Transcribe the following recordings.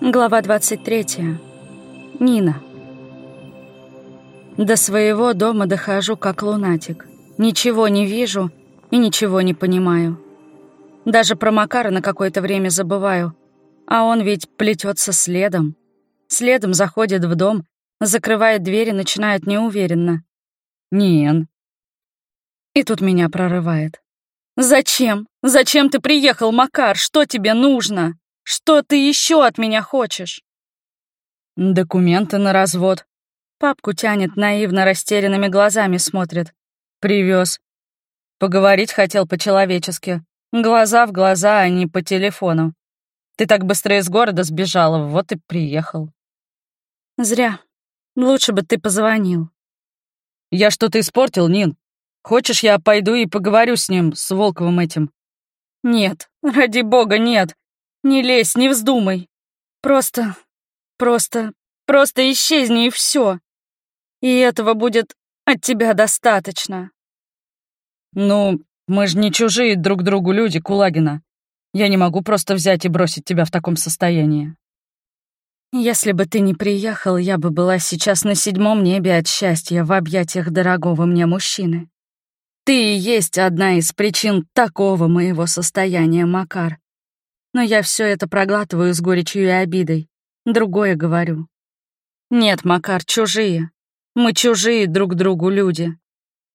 Глава 23. Нина. До своего дома дохожу как лунатик. Ничего не вижу и ничего не понимаю. Даже про Макара на какое-то время забываю. А он ведь плетется следом. Следом заходит в дом, закрывает дверь и начинает неуверенно. «Нин». И тут меня прорывает. «Зачем? Зачем ты приехал, Макар? Что тебе нужно?» Что ты еще от меня хочешь?» «Документы на развод». Папку тянет, наивно растерянными глазами смотрит. Привез. Поговорить хотел по-человечески. Глаза в глаза, а не по телефону. Ты так быстро из города сбежала, вот и приехал. Зря. Лучше бы ты позвонил. Я что-то испортил, Нин. Хочешь, я пойду и поговорю с ним, с Волковым этим? Нет, ради бога, нет. Не лезь, не вздумай. Просто, просто, просто исчезни и все. И этого будет от тебя достаточно. Ну, мы же не чужие друг другу люди, Кулагина. Я не могу просто взять и бросить тебя в таком состоянии. Если бы ты не приехал, я бы была сейчас на седьмом небе от счастья в объятиях дорогого мне мужчины. Ты и есть одна из причин такого моего состояния, Макар но я все это проглатываю с горечью и обидой. Другое говорю. Нет, Макар, чужие. Мы чужие друг другу люди.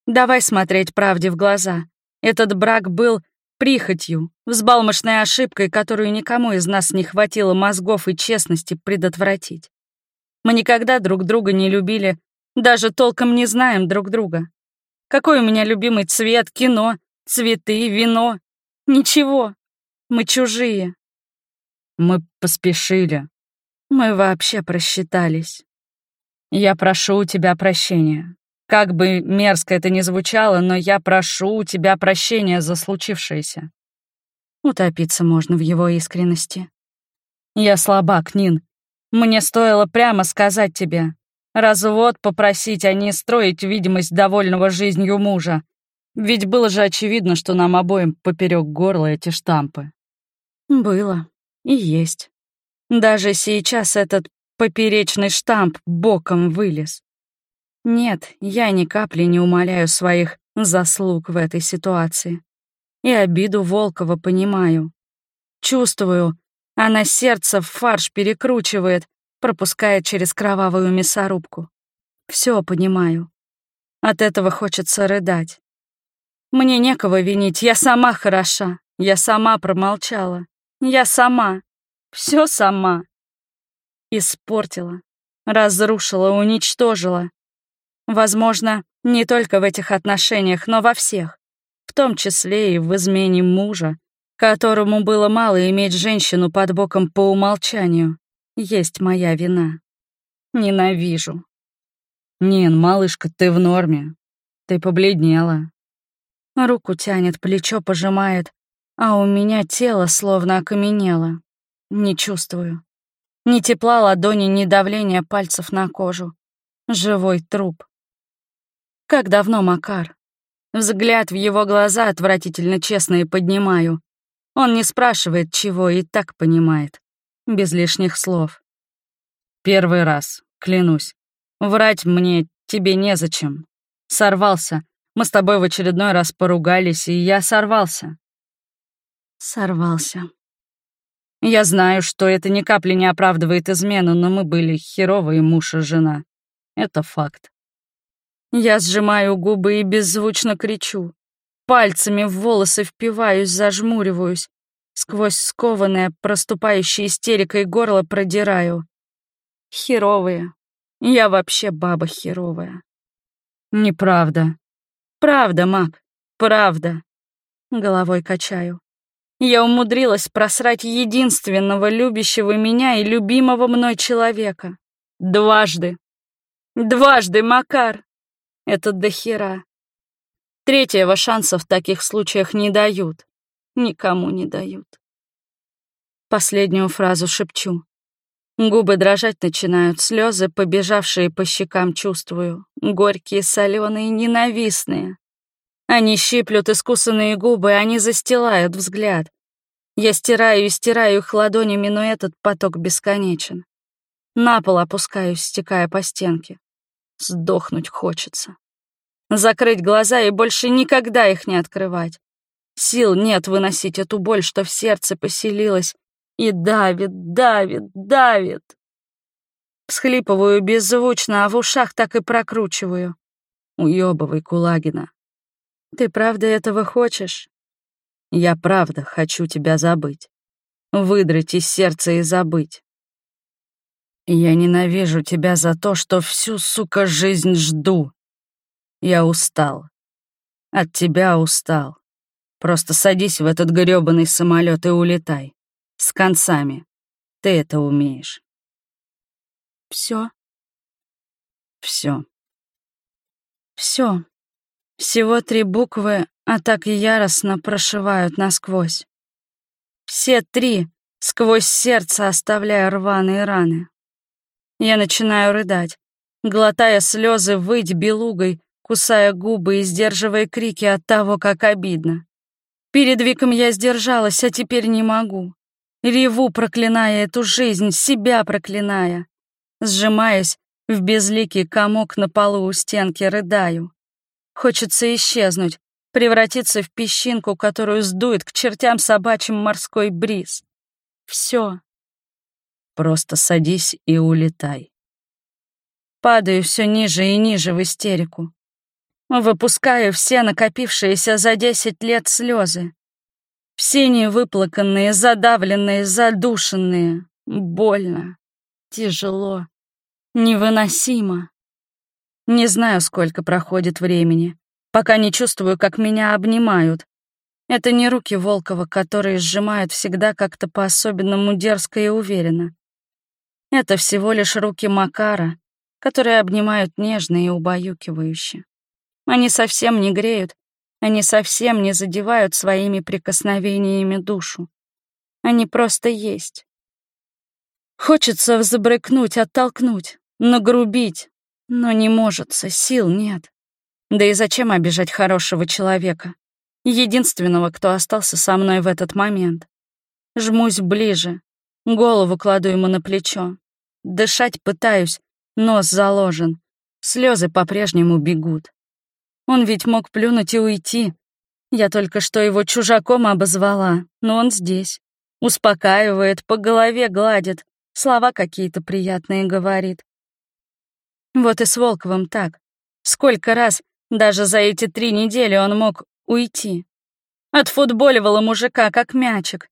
Давай смотреть правде в глаза. Этот брак был прихотью, взбалмошной ошибкой, которую никому из нас не хватило мозгов и честности предотвратить. Мы никогда друг друга не любили, даже толком не знаем друг друга. Какой у меня любимый цвет, кино, цветы, вино? Ничего. Мы чужие. Мы поспешили. Мы вообще просчитались. Я прошу у тебя прощения. Как бы мерзко это ни звучало, но я прошу у тебя прощения за случившееся. Утопиться можно в его искренности. Я слабак, Нин. Мне стоило прямо сказать тебе. Развод попросить, а не строить видимость довольного жизнью мужа. Ведь было же очевидно, что нам обоим поперек горла эти штампы. Было. И есть. Даже сейчас этот поперечный штамп боком вылез. Нет, я ни капли не умоляю своих заслуг в этой ситуации. И обиду Волкова понимаю. Чувствую, она сердце в фарш перекручивает, пропуская через кровавую мясорубку. Все понимаю. От этого хочется рыдать. Мне некого винить, я сама хороша, я сама промолчала. Я сама. Все сама. Испортила, разрушила, уничтожила. Возможно, не только в этих отношениях, но во всех. В том числе и в измене мужа, которому было мало иметь женщину под боком по умолчанию. Есть моя вина. Ненавижу. Нин, малышка, ты в норме. Ты побледнела. Руку тянет, плечо пожимает, а у меня тело словно окаменело. Не чувствую. Ни тепла ладони, ни давления пальцев на кожу. Живой труп. Как давно Макар? Взгляд в его глаза отвратительно честные поднимаю. Он не спрашивает, чего, и так понимает. Без лишних слов. Первый раз, клянусь. Врать мне тебе незачем. Сорвался. Мы с тобой в очередной раз поругались, и я сорвался. Сорвался. Я знаю, что это ни капли не оправдывает измену, но мы были херовые муж и жена. Это факт. Я сжимаю губы и беззвучно кричу. Пальцами в волосы впиваюсь, зажмуриваюсь. Сквозь скованное, проступающей истерикой горло продираю. Херовые. Я вообще баба херовая. Неправда. Правда, Мак, правда. Головой качаю. Я умудрилась просрать единственного любящего меня и любимого мной человека. Дважды. Дважды, Макар. Это дохера. Третьего шанса в таких случаях не дают. Никому не дают. Последнюю фразу шепчу. Губы дрожать начинают, слезы, побежавшие по щекам, чувствую. Горькие, соленые, ненавистные. Они щиплют искусанные губы, они застилают взгляд. Я стираю и стираю их ладонями, но этот поток бесконечен. На пол опускаюсь, стекая по стенке. Сдохнуть хочется. Закрыть глаза и больше никогда их не открывать. Сил нет выносить эту боль, что в сердце поселилась, и давит, давит, давит. Всхлипываю беззвучно, а в ушах так и прокручиваю. Уёбывай, Кулагина. Ты правда этого хочешь? Я правда хочу тебя забыть. Выдрать из сердца и забыть. Я ненавижу тебя за то, что всю, сука, жизнь жду. Я устал. От тебя устал. Просто садись в этот грёбаный самолет и улетай. С концами. Ты это умеешь. Все. Все. Все. Всего три буквы, а так яростно прошивают насквозь. Все три, сквозь сердце оставляя рваные раны. Я начинаю рыдать, глотая слезы, выть белугой, кусая губы и сдерживая крики от того, как обидно. Перед Виком я сдержалась, а теперь не могу. Реву, проклиная эту жизнь, себя проклиная. Сжимаясь в безликий комок на полу у стенки, рыдаю. Хочется исчезнуть, превратиться в песчинку, которую сдует к чертям собачьим морской бриз. Все. Просто садись и улетай. Падаю все ниже и ниже в истерику. Выпускаю все накопившиеся за десять лет слезы. Все невыплаканные, задавленные, задушенные. Больно. Тяжело. Невыносимо. Не знаю, сколько проходит времени, пока не чувствую, как меня обнимают. Это не руки Волкова, которые сжимают всегда как-то по-особенному дерзко и уверенно. Это всего лишь руки Макара, которые обнимают нежно и убаюкивающе. Они совсем не греют, они совсем не задевают своими прикосновениями душу. Они просто есть. Хочется взбрыкнуть, оттолкнуть, нагрубить, но не может, сил нет. Да и зачем обижать хорошего человека? Единственного, кто остался со мной в этот момент. Жмусь ближе, голову кладу ему на плечо. Дышать пытаюсь, нос заложен, слезы по-прежнему бегут. Он ведь мог плюнуть и уйти. Я только что его чужаком обозвала, но он здесь. Успокаивает, по голове гладит, слова какие-то приятные говорит. Вот и с Волковым так. Сколько раз, даже за эти три недели, он мог уйти. Отфутболивала мужика, как мячик.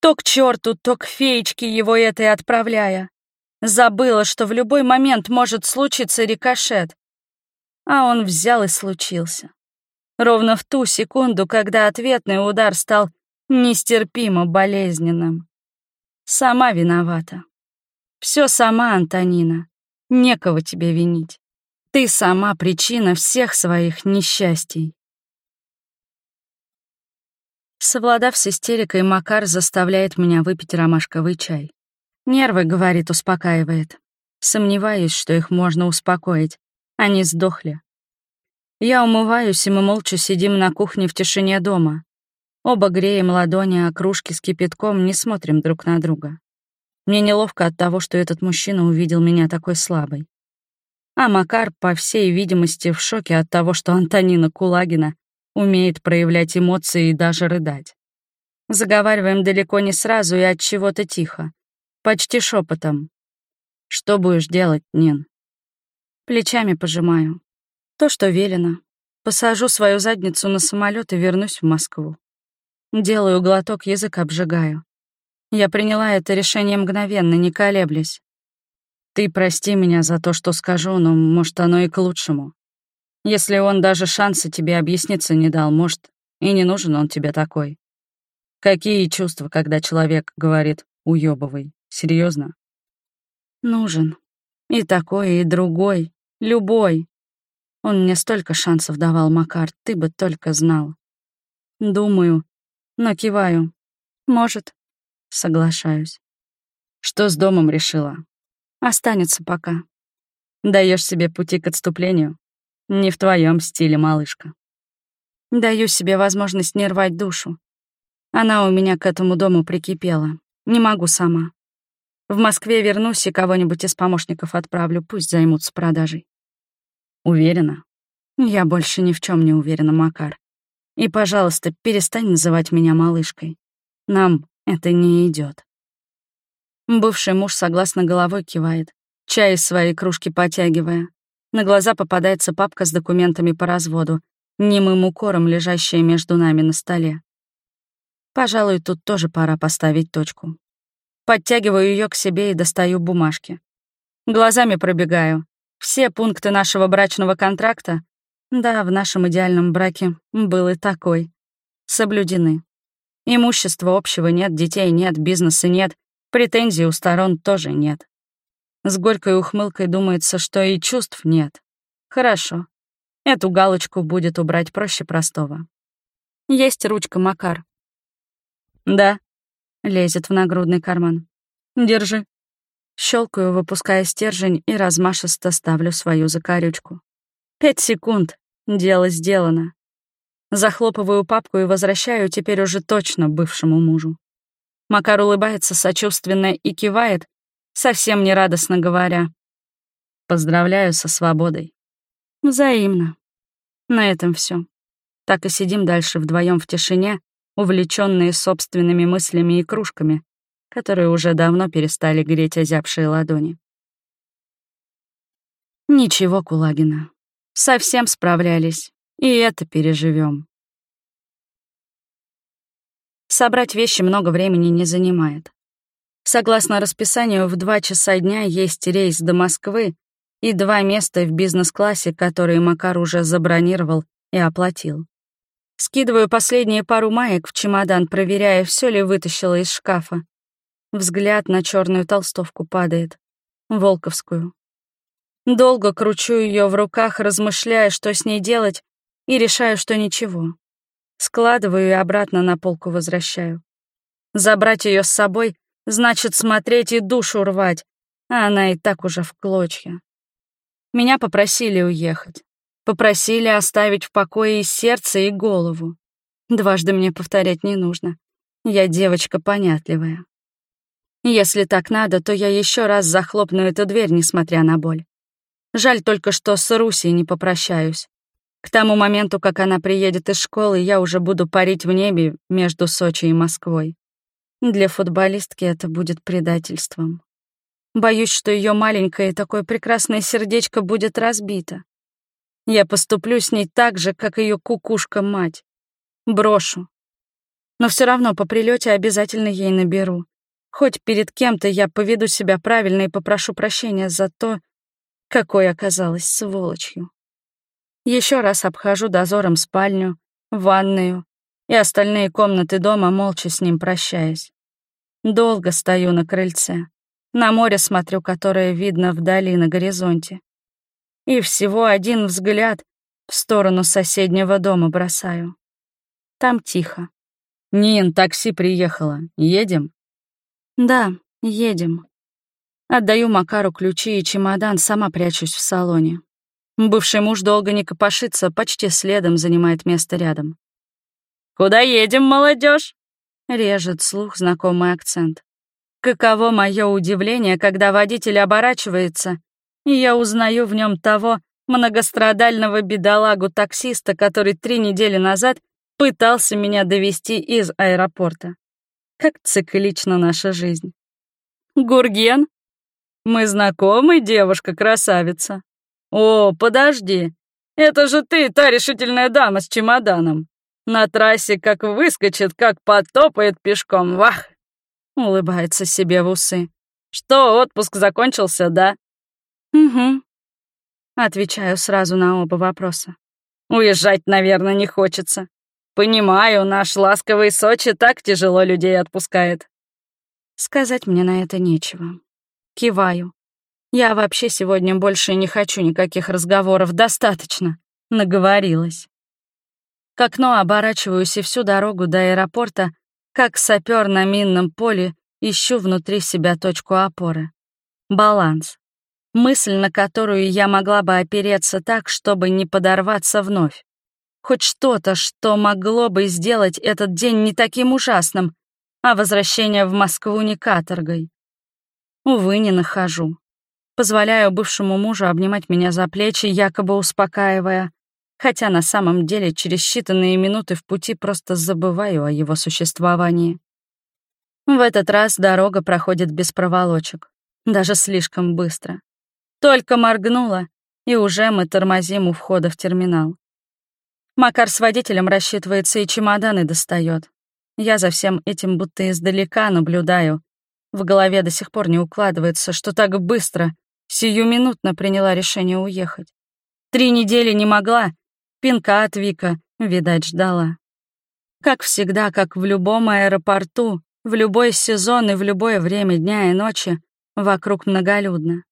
То к черту, то к феечке его этой отправляя. Забыла, что в любой момент может случиться рикошет. А он взял и случился. Ровно в ту секунду, когда ответный удар стал нестерпимо болезненным. Сама виновата. Все сама, Антонина. Некого тебе винить. Ты сама причина всех своих несчастий. Совладав с истерикой, Макар заставляет меня выпить ромашковый чай. Нервы, говорит, успокаивает. Сомневаюсь, что их можно успокоить. Они сдохли. Я умываюсь, и мы молча сидим на кухне в тишине дома. Оба греем ладони о кружки с кипятком, не смотрим друг на друга. Мне неловко от того, что этот мужчина увидел меня такой слабой. А Макар, по всей видимости, в шоке от того, что Антонина Кулагина умеет проявлять эмоции и даже рыдать. Заговариваем далеко не сразу и от чего-то тихо, почти шепотом. Что будешь делать, Нин? Плечами пожимаю. То, что велено. Посажу свою задницу на самолет и вернусь в Москву. Делаю глоток, язык обжигаю. Я приняла это решение мгновенно, не колеблясь. Ты прости меня за то, что скажу, но, может, оно и к лучшему. Если он даже шанса тебе объясниться не дал, может, и не нужен он тебе такой. Какие чувства, когда человек говорит «уёбывай»? Серьезно? Нужен. И такой, и другой. Любой. Он мне столько шансов давал, Макар, ты бы только знал. Думаю, но киваю. Может, соглашаюсь. Что с домом решила? Останется пока. Даешь себе пути к отступлению? Не в твоем стиле, малышка. Даю себе возможность не рвать душу. Она у меня к этому дому прикипела. Не могу сама. В Москве вернусь и кого-нибудь из помощников отправлю, пусть займутся продажей. Уверена? Я больше ни в чем не уверена, Макар. И, пожалуйста, перестань называть меня малышкой. Нам это не идет. Бывший муж согласно головой кивает, чай из своей кружки потягивая. На глаза попадается папка с документами по разводу, немым укором, лежащая между нами на столе. Пожалуй, тут тоже пора поставить точку. Подтягиваю ее к себе и достаю бумажки. Глазами пробегаю. Все пункты нашего брачного контракта, да, в нашем идеальном браке был и такой, соблюдены. Имущества общего нет, детей нет, бизнеса нет, претензий у сторон тоже нет. С горькой ухмылкой думается, что и чувств нет. Хорошо. Эту галочку будет убрать проще простого. Есть ручка, Макар. Да. Лезет в нагрудный карман. Держи. Щелкаю, выпуская стержень и размашисто ставлю свою закорючку. Пять секунд. Дело сделано. Захлопываю папку и возвращаю теперь уже точно бывшему мужу. Макар улыбается сочувственно и кивает, совсем не радостно говоря. Поздравляю со свободой. Взаимно. На этом все. Так и сидим дальше вдвоем в тишине, увлеченные собственными мыслями и кружками, которые уже давно перестали греть озябшие ладони. Ничего, Кулагина. Совсем справлялись, и это переживем. Собрать вещи много времени не занимает. Согласно расписанию, в два часа дня есть рейс до Москвы и два места в бизнес-классе, которые Макар уже забронировал и оплатил. Скидываю последние пару маек в чемодан, проверяя, все ли вытащила из шкафа. Взгляд на черную толстовку падает. Волковскую. Долго кручу ее в руках, размышляя, что с ней делать, и решаю, что ничего. Складываю и обратно на полку возвращаю. Забрать ее с собой Значит, смотреть и душу рвать, а она и так уже в клочья. Меня попросили уехать. Попросили оставить в покое и сердце, и голову. Дважды мне повторять не нужно. Я девочка понятливая. Если так надо, то я еще раз захлопну эту дверь, несмотря на боль. Жаль только, что с Русей не попрощаюсь. К тому моменту, как она приедет из школы, я уже буду парить в небе между Сочи и Москвой. Для футболистки это будет предательством. Боюсь, что ее маленькое такое прекрасное сердечко будет разбито. Я поступлю с ней так же, как ее кукушка-мать. Брошу. Но все равно по прилете обязательно ей наберу. Хоть перед кем-то я поведу себя правильно и попрошу прощения за то, какой оказалась сволочью. Еще раз обхожу дозором спальню, ванную и остальные комнаты дома, молча с ним прощаясь. Долго стою на крыльце. На море смотрю, которое видно вдали на горизонте. И всего один взгляд в сторону соседнего дома бросаю. Там тихо. «Нин, такси приехало. Едем?» «Да, едем». Отдаю Макару ключи и чемодан, сама прячусь в салоне. Бывший муж долго не копошится, почти следом занимает место рядом. «Куда едем, молодежь? Режет слух знакомый акцент. Каково мое удивление, когда водитель оборачивается, и я узнаю в нем того многострадального бедолагу-таксиста, который три недели назад пытался меня довести из аэропорта. Как циклична наша жизнь. Гурген? Мы знакомы, девушка-красавица. О, подожди. Это же ты, та решительная дама с чемоданом. На трассе как выскочит, как потопает пешком. Вах! Улыбается себе в усы. Что, отпуск закончился, да? Угу. Отвечаю сразу на оба вопроса. Уезжать, наверное, не хочется. Понимаю, наш ласковый Сочи так тяжело людей отпускает. Сказать мне на это нечего. Киваю. Я вообще сегодня больше не хочу никаких разговоров, достаточно. Наговорилась. К окну оборачиваюсь и всю дорогу до аэропорта, как сапер на минном поле, ищу внутри себя точку опоры. Баланс. Мысль, на которую я могла бы опереться так, чтобы не подорваться вновь. Хоть что-то, что могло бы сделать этот день не таким ужасным, а возвращение в Москву не каторгой. Увы, не нахожу. Позволяю бывшему мужу обнимать меня за плечи, якобы успокаивая, хотя на самом деле через считанные минуты в пути просто забываю о его существовании. В этот раз дорога проходит без проволочек, даже слишком быстро. Только моргнула, и уже мы тормозим у входа в терминал. Макар с водителем рассчитывается и чемоданы достает. Я за всем этим будто издалека наблюдаю. В голове до сих пор не укладывается, что так быстро, сиюминутно приняла решение уехать. Три недели не могла, пинка от Вика, видать, ждала. Как всегда, как в любом аэропорту, в любой сезон и в любое время дня и ночи, вокруг многолюдно.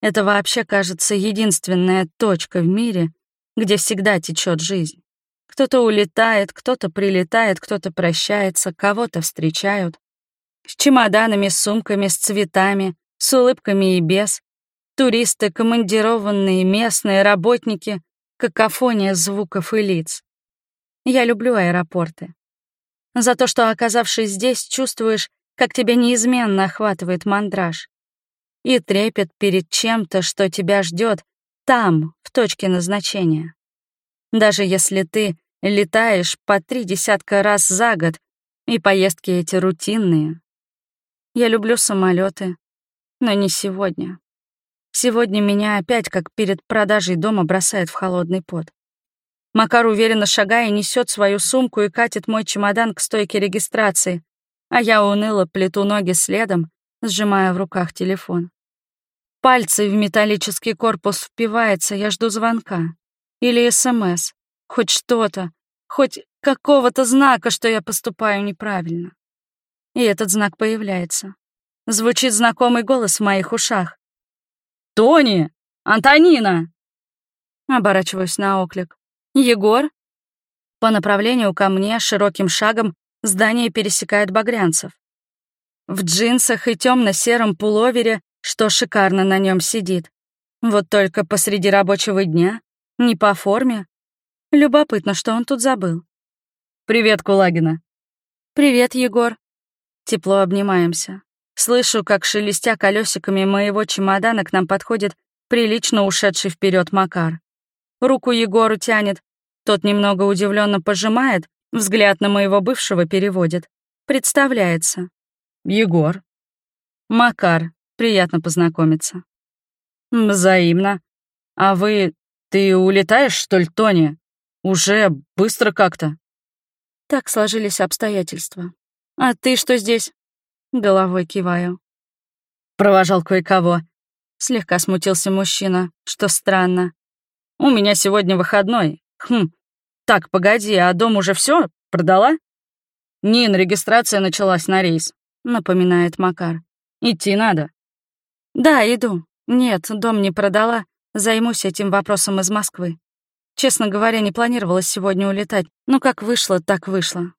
Это вообще, кажется, единственная точка в мире, где всегда течет жизнь. Кто-то улетает, кто-то прилетает, кто-то прощается, кого-то встречают. С чемоданами, с сумками, с цветами, с улыбками и без. Туристы, командированные, местные, работники, какофония звуков и лиц. Я люблю аэропорты. За то, что, оказавшись здесь, чувствуешь, как тебя неизменно охватывает мандраж и трепет перед чем-то, что тебя ждет там, в точке назначения. Даже если ты летаешь по три десятка раз за год, и поездки эти рутинные. Я люблю самолеты, но не сегодня. Сегодня меня опять, как перед продажей дома, бросает в холодный пот. Макар уверенно шагая несет свою сумку и катит мой чемодан к стойке регистрации, а я уныло плету ноги следом, сжимая в руках телефон. Пальцы в металлический корпус впивается, я жду звонка. Или СМС. Хоть что-то, хоть какого-то знака, что я поступаю неправильно. И этот знак появляется. Звучит знакомый голос в моих ушах. «Тони! Антонина!» Оборачиваюсь на оклик. «Егор?» По направлению ко мне широким шагом здание пересекает Багрянцев. В джинсах и темно-сером пуловере, что шикарно на нем сидит. Вот только посреди рабочего дня, не по форме. Любопытно, что он тут забыл. «Привет, Кулагина». «Привет, Егор». Тепло обнимаемся. Слышу, как шелестя колесиками моего чемодана к нам подходит прилично ушедший вперед Макар. Руку Егору тянет, тот немного удивленно пожимает, взгляд на моего бывшего переводит. Представляется. Егор. Макар, приятно познакомиться. Взаимно. А вы... Ты улетаешь, что ли, Тони? Уже быстро как-то. Так сложились обстоятельства. А ты что здесь? Головой киваю. Провожал кое-кого. Слегка смутился мужчина, что странно. У меня сегодня выходной. Хм. Так, погоди, а дом уже все продала? Нин, регистрация началась на рейс, напоминает Макар. Идти надо. Да, иду. Нет, дом не продала. Займусь этим вопросом из Москвы. Честно говоря, не планировала сегодня улетать, но как вышло, так вышло.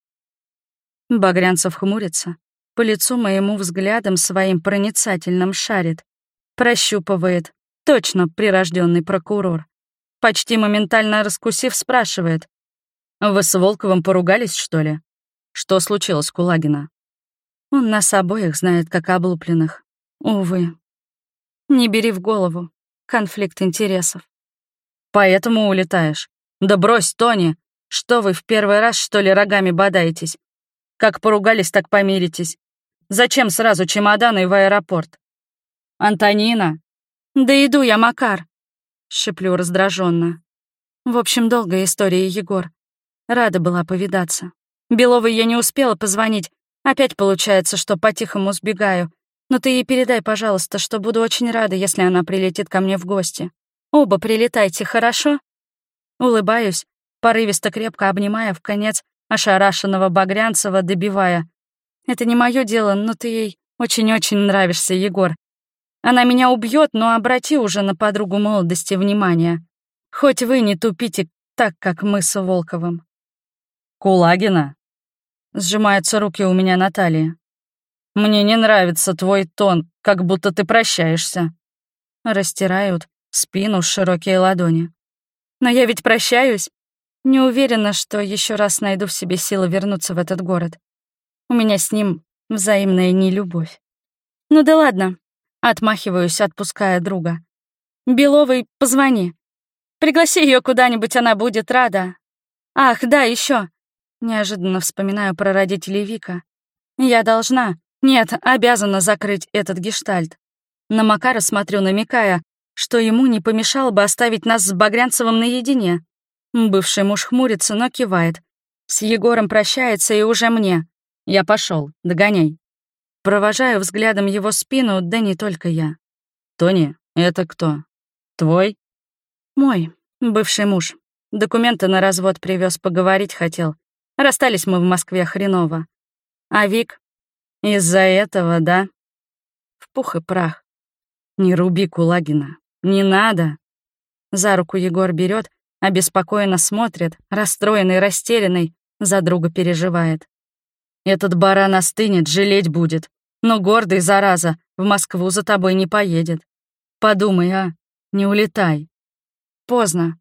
Багрянцев хмурится. По лицу моему взглядом своим проницательным шарит. Прощупывает. Точно прирожденный прокурор почти моментально раскусив, спрашивает. «Вы с Волковым поругались, что ли? Что случилось, Кулагина?» Он нас обоих знает, как облупленных. Увы. Не бери в голову. Конфликт интересов. Поэтому улетаешь. Да брось, Тони. Что вы в первый раз, что ли, рогами бодаетесь? Как поругались, так помиритесь. Зачем сразу чемоданы в аэропорт? Антонина. Да иду я, Макар. Шеплю раздраженно. В общем, долгая история, Егор. Рада была повидаться. Беловой я не успела позвонить. Опять получается, что по-тихому сбегаю. Но ты ей передай, пожалуйста, что буду очень рада, если она прилетит ко мне в гости. Оба прилетайте, хорошо? Улыбаюсь, порывисто крепко обнимая в конец ошарашенного Багрянцева, добивая. Это не мое дело, но ты ей очень-очень нравишься, Егор. Она меня убьет, но обрати уже на подругу молодости внимание. Хоть вы не тупите так, как мы с Волковым. Кулагина. Сжимаются руки у меня на. Мне не нравится твой тон, как будто ты прощаешься. Растирают спину широкие ладони. Но я ведь прощаюсь. Не уверена, что еще раз найду в себе силы вернуться в этот город. У меня с ним взаимная нелюбовь. Ну да ладно. Отмахиваюсь, отпуская друга. Беловой позвони. Пригласи ее куда-нибудь, она будет рада. Ах, да, еще. Неожиданно вспоминаю про родителей Вика. Я должна, нет, обязана закрыть этот гештальт. На Макара смотрю, намекая, что ему не помешало бы оставить нас с Багрянцевым наедине. Бывший муж хмурится, но кивает. С Егором прощается и уже мне. Я пошел, догоняй. Провожаю взглядом его спину, да не только я. «Тони, это кто? Твой?» «Мой, бывший муж. Документы на развод привез, поговорить хотел. Расстались мы в Москве хреново. А Вик? Из-за этого, да?» В пух и прах. «Не руби Кулагина. Не надо!» За руку Егор берет, обеспокоенно смотрит, расстроенный, растерянный, за друга переживает. Этот баран остынет, жалеть будет. Но гордый, зараза, в Москву за тобой не поедет. Подумай, а, не улетай. Поздно.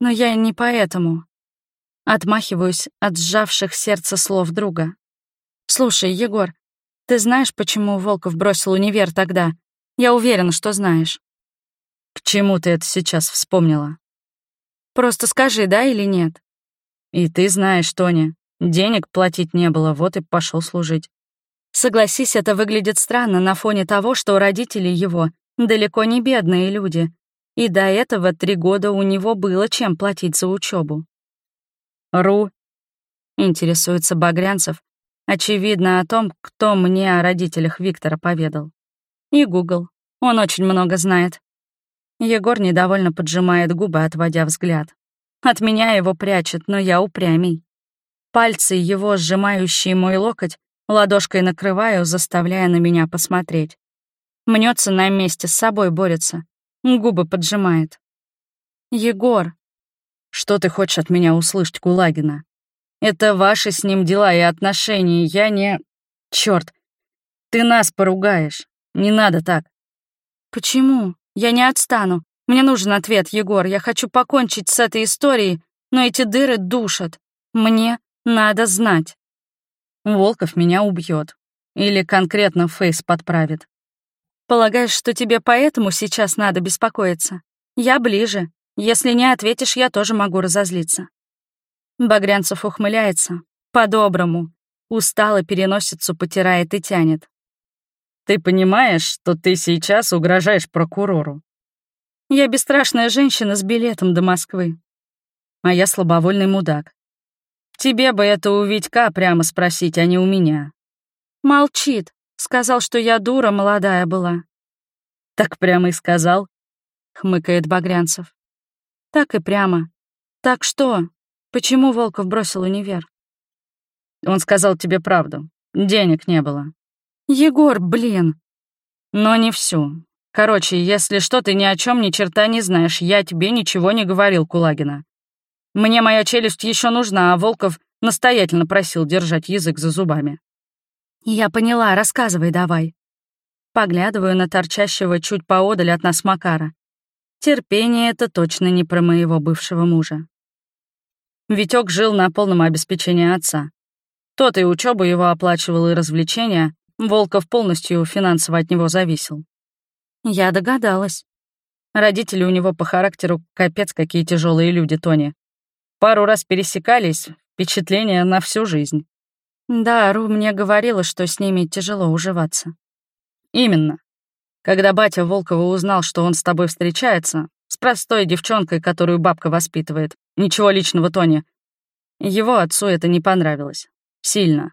Но я не поэтому. Отмахиваюсь от сжавших сердце слов друга. Слушай, Егор, ты знаешь, почему Волков бросил универ тогда? Я уверена, что знаешь. К чему ты это сейчас вспомнила? Просто скажи, да или нет. И ты знаешь, Тоня, денег платить не было, вот и пошел служить. Согласись, это выглядит странно на фоне того, что родители его далеко не бедные люди, и до этого три года у него было чем платить за учебу. «Ру?» — интересуется Багрянцев, очевидно о том, кто мне о родителях Виктора поведал. И Гугл. Он очень много знает. Егор недовольно поджимает губы, отводя взгляд. От меня его прячет, но я упрямей. Пальцы его, сжимающие мой локоть, ладошкой накрываю, заставляя на меня посмотреть. Мнется на месте, с собой борется. Губы поджимает. «Егор!» «Что ты хочешь от меня услышать, Кулагина? Это ваши с ним дела и отношения, я не... Чёрт! Ты нас поругаешь. Не надо так». «Почему?» Я не отстану. Мне нужен ответ, Егор. Я хочу покончить с этой историей, но эти дыры душат. Мне надо знать. Волков меня убьет. Или конкретно Фейс подправит. Полагаешь, что тебе поэтому сейчас надо беспокоиться? Я ближе. Если не ответишь, я тоже могу разозлиться. Багрянцев ухмыляется. По-доброму. Устало переносицу потирает и тянет. Ты понимаешь, что ты сейчас угрожаешь прокурору? Я бесстрашная женщина с билетом до Москвы. А я слабовольный мудак. Тебе бы это у Витька прямо спросить, а не у меня. Молчит. Сказал, что я дура молодая была. Так прямо и сказал, хмыкает Багрянцев. Так и прямо. Так что? Почему Волков бросил универ? Он сказал тебе правду. Денег не было. Егор, блин. Но не всю. Короче, если что, ты ни о чем ни черта не знаешь, я тебе ничего не говорил, Кулагина. Мне моя челюсть еще нужна, а Волков настоятельно просил держать язык за зубами. Я поняла, рассказывай давай. Поглядываю на торчащего чуть поодаль от нас Макара. Терпение — это точно не про моего бывшего мужа. Витек жил на полном обеспечении отца. Тот и учебу его оплачивал, и развлечения, Волков полностью финансово от него зависел. Я догадалась. Родители у него по характеру капец какие тяжелые люди, Тони. Пару раз пересекались, впечатление на всю жизнь. Да, Ру мне говорила, что с ними тяжело уживаться. Именно. Когда батя Волкова узнал, что он с тобой встречается, с простой девчонкой, которую бабка воспитывает, ничего личного, Тони, его отцу это не понравилось. Сильно.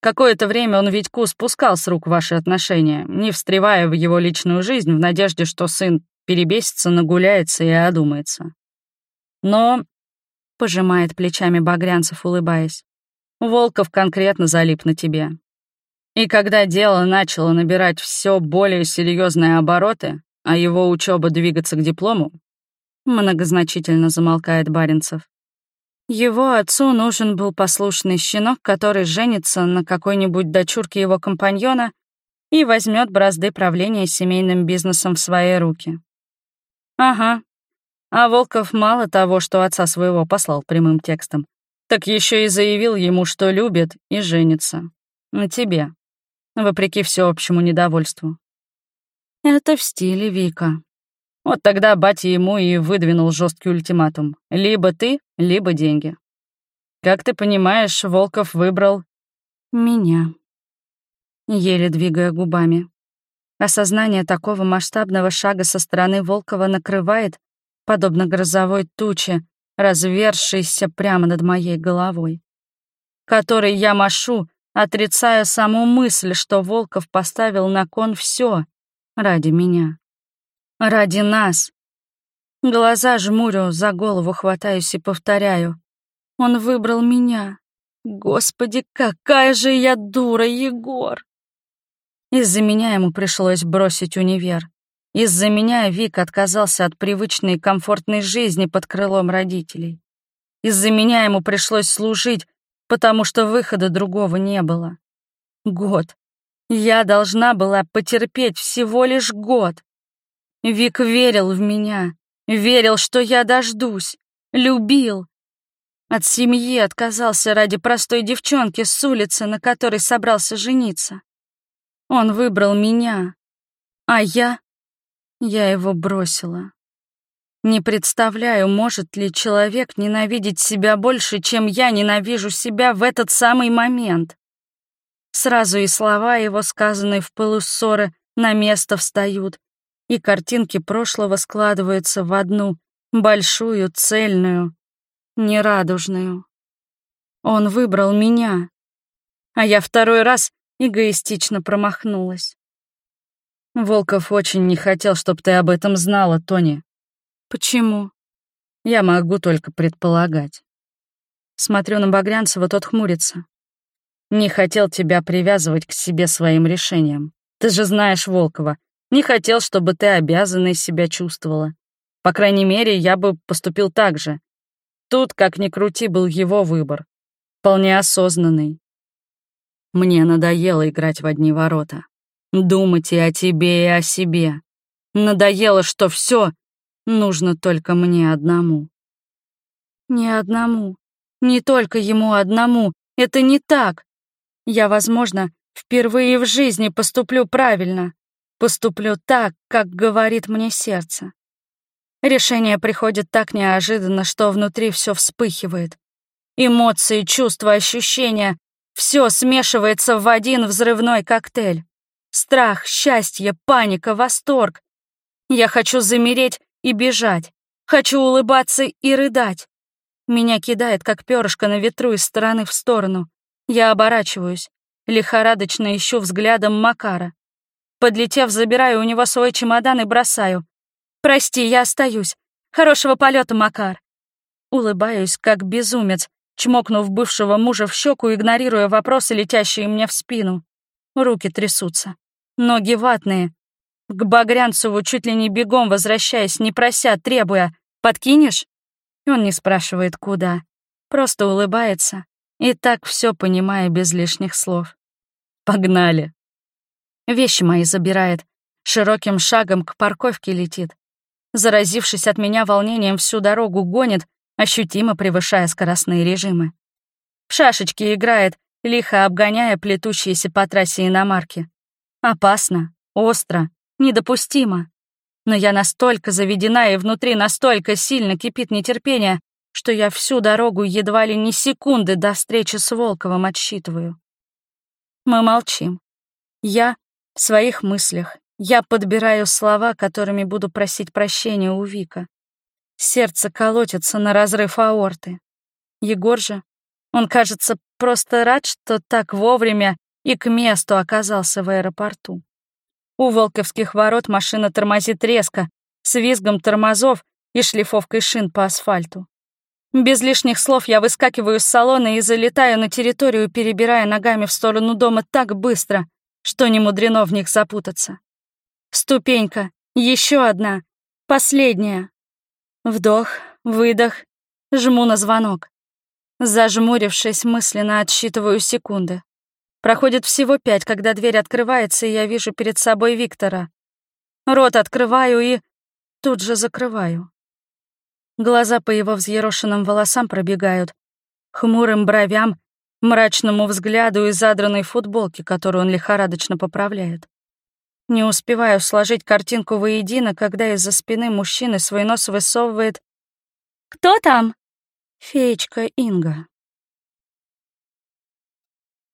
Какое-то время он Витьку спускал с рук ваши отношения, не встревая в его личную жизнь в надежде, что сын перебесится, нагуляется и одумается. Но, — пожимает плечами Багрянцев, улыбаясь, — Волков конкретно залип на тебе. И когда дело начало набирать все более серьезные обороты, а его учеба двигаться к диплому, многозначительно замолкает Баренцев, его отцу нужен был послушный щенок, который женится на какой-нибудь дочурке его компаньона и возьмет бразды правления семейным бизнесом в свои руки. Ага. А Волков мало того, что отца своего послал прямым текстом, так еще и заявил ему, что любит и женится. На тебе. Вопреки всеобщему недовольству. Это в стиле Вика. Вот тогда батя ему и выдвинул жесткий ультиматум. Либо ты, либо деньги. Как ты понимаешь, Волков выбрал... Меня. Еле двигая губами. Осознание такого масштабного шага со стороны Волкова накрывает, подобно грозовой туче, развершейся прямо над моей головой, которой я машу, отрицая саму мысль, что Волков поставил на кон все ради меня. Ради нас. Глаза жмурю, за голову хватаюсь и повторяю. Он выбрал меня. Господи, какая же я дура, Егор! Из-за меня ему пришлось бросить универ. Из-за меня Вик отказался от привычной и комфортной жизни под крылом родителей. Из-за меня ему пришлось служить, потому что выхода другого не было. Год. Я должна была потерпеть всего лишь год. Вик верил в меня, верил, что я дождусь, любил. От семьи отказался ради простой девчонки с улицы, на которой собрался жениться. Он выбрал меня, а я я его бросила. Не представляю, может ли человек ненавидеть себя больше, чем я ненавижу себя в этот самый момент. Сразу и слова его, сказанные в пылу на место встают, и картинки прошлого складываются в одну, большую, цельную, нерадужную. Он выбрал меня, а я второй раз эгоистично промахнулась. Волков очень не хотел, чтобы ты об этом знала, Тони. Почему? Я могу только предполагать. Смотрю на Багрянцева, тот хмурится. Не хотел тебя привязывать к себе своим решением. Ты же знаешь Волкова. Не хотел, чтобы ты обязанной себя чувствовала. По крайней мере, я бы поступил так же. Тут, как ни крути, был его выбор. Вполне осознанный. Мне надоело играть в одни ворота. Думать и о тебе, и о себе. Надоело, что все нужно только мне одному. Не одному. Не только ему одному. Это не так. Я, возможно, впервые в жизни поступлю правильно. Поступлю так, как говорит мне сердце. Решение приходит так неожиданно, что внутри все вспыхивает. Эмоции, чувства, ощущения — все смешивается в один взрывной коктейль. Страх, счастье, паника, восторг. Я хочу замереть и бежать. Хочу улыбаться и рыдать. Меня кидает, как перышко на ветру из стороны в сторону. Я оборачиваюсь. Лихорадочно ищу взглядом Макара. Подлетев, забираю у него свой чемодан и бросаю. «Прости, я остаюсь. Хорошего полета, Макар». Улыбаюсь, как безумец, чмокнув бывшего мужа в щеку, игнорируя вопросы, летящие мне в спину. Руки трясутся. Ноги ватные. К Багрянцеву чуть ли не бегом возвращаясь, не прося, требуя «Подкинешь?» Он не спрашивает, куда. Просто улыбается. И так все понимая без лишних слов. «Погнали!» Вещи мои забирает. Широким шагом к парковке летит. Заразившись от меня волнением, всю дорогу гонит, ощутимо превышая скоростные режимы. В шашечки играет, лихо обгоняя плетущиеся по трассе иномарки. Опасно, остро, недопустимо. Но я настолько заведена и внутри настолько сильно кипит нетерпение, что я всю дорогу едва ли не секунды до встречи с Волковым отсчитываю. Мы молчим. Я в своих мыслях. Я подбираю слова, которыми буду просить прощения у Вика. Сердце колотится на разрыв аорты. Егор же, он, кажется, просто рад, что так вовремя и к месту оказался в аэропорту. У Волковских ворот машина тормозит резко, с визгом тормозов и шлифовкой шин по асфальту. Без лишних слов я выскакиваю из салона и залетаю на территорию, перебирая ногами в сторону дома так быстро, что не мудрено в них запутаться. Ступенька, еще одна, последняя. Вдох, выдох, жму на звонок. Зажмурившись, мысленно отсчитываю секунды. Проходит всего пять, когда дверь открывается, и я вижу перед собой Виктора. Рот открываю и тут же закрываю. Глаза по его взъерошенным волосам пробегают, хмурым бровям, мрачному взгляду и задранной футболке, которую он лихорадочно поправляет. Не успеваю сложить картинку воедино, когда из-за спины мужчины свой нос высовывает «Кто там?» Феечка Инга.